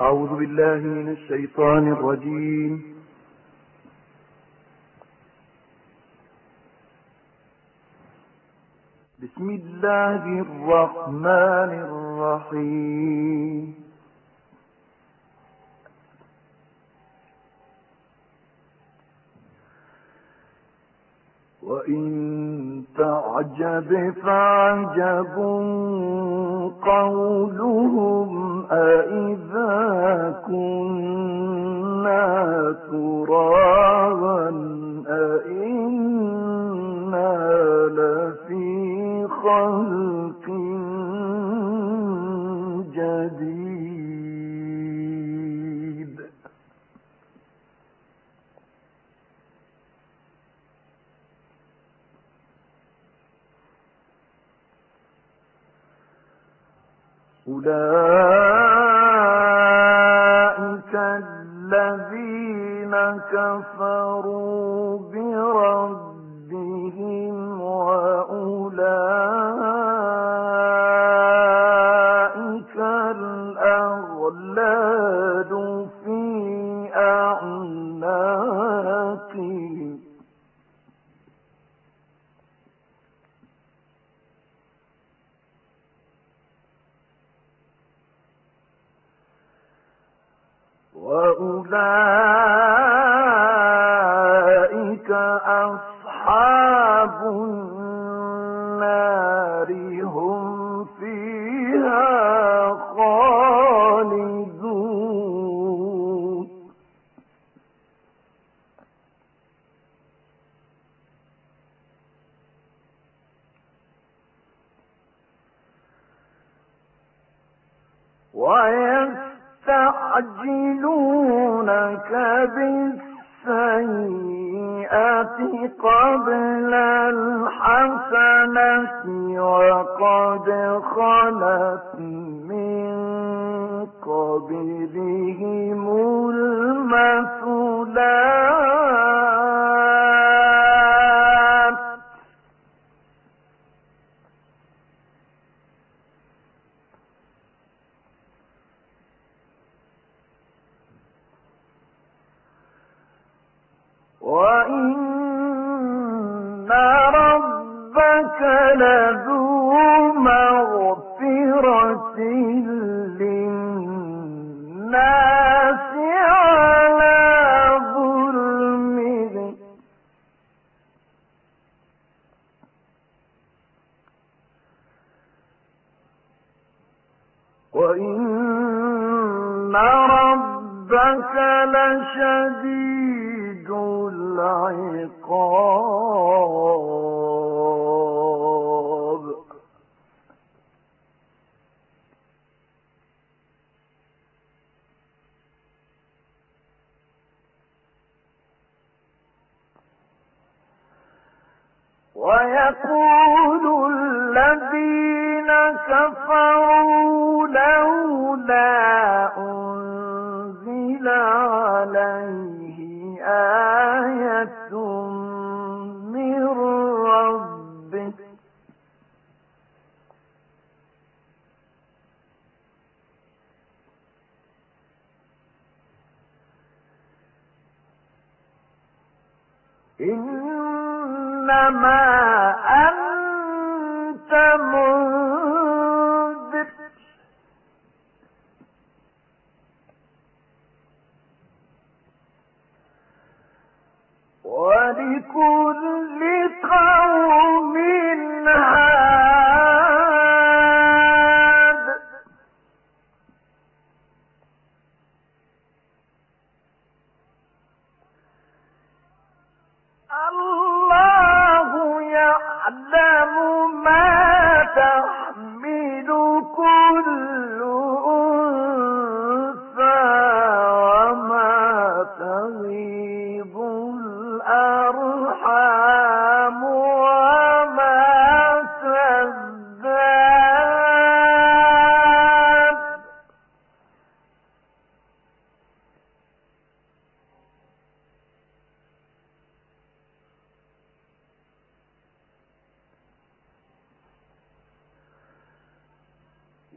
أعوذ بالله من الشيطان الرجيم. بسم الله الرحمن الرحيم. وإن تعجب فعجب قولهم أولئك الذين كفروا وأولئك أصحاب النار هم فيها خالدون ويستعجلونك بالسيئة قبل الحسنة وقد خلت من قبلهم المثلات. وإن ربك لذو مغفرة للناس على ظلمهم وإن ربك لشديد العقاب. ويقول الذين كفروا لولا أنزل عليه ما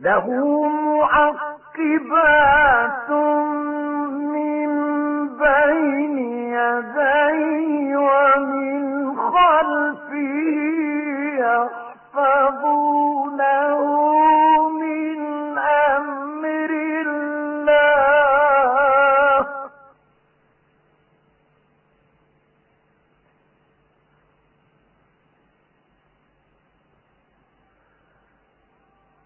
له معقبات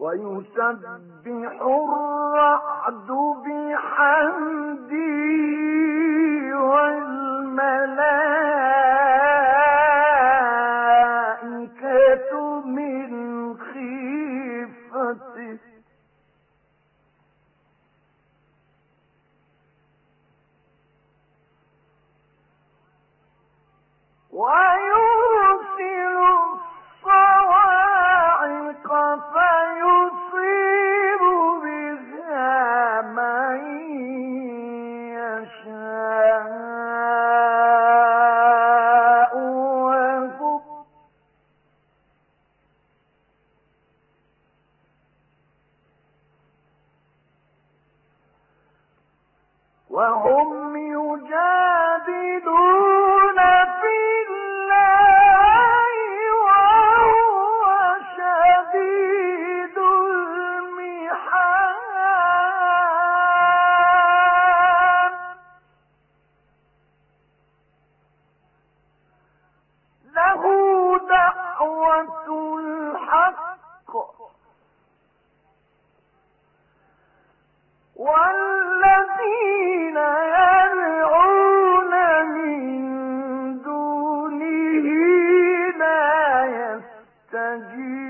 ويسبح الرعد بحمده. يستجيبون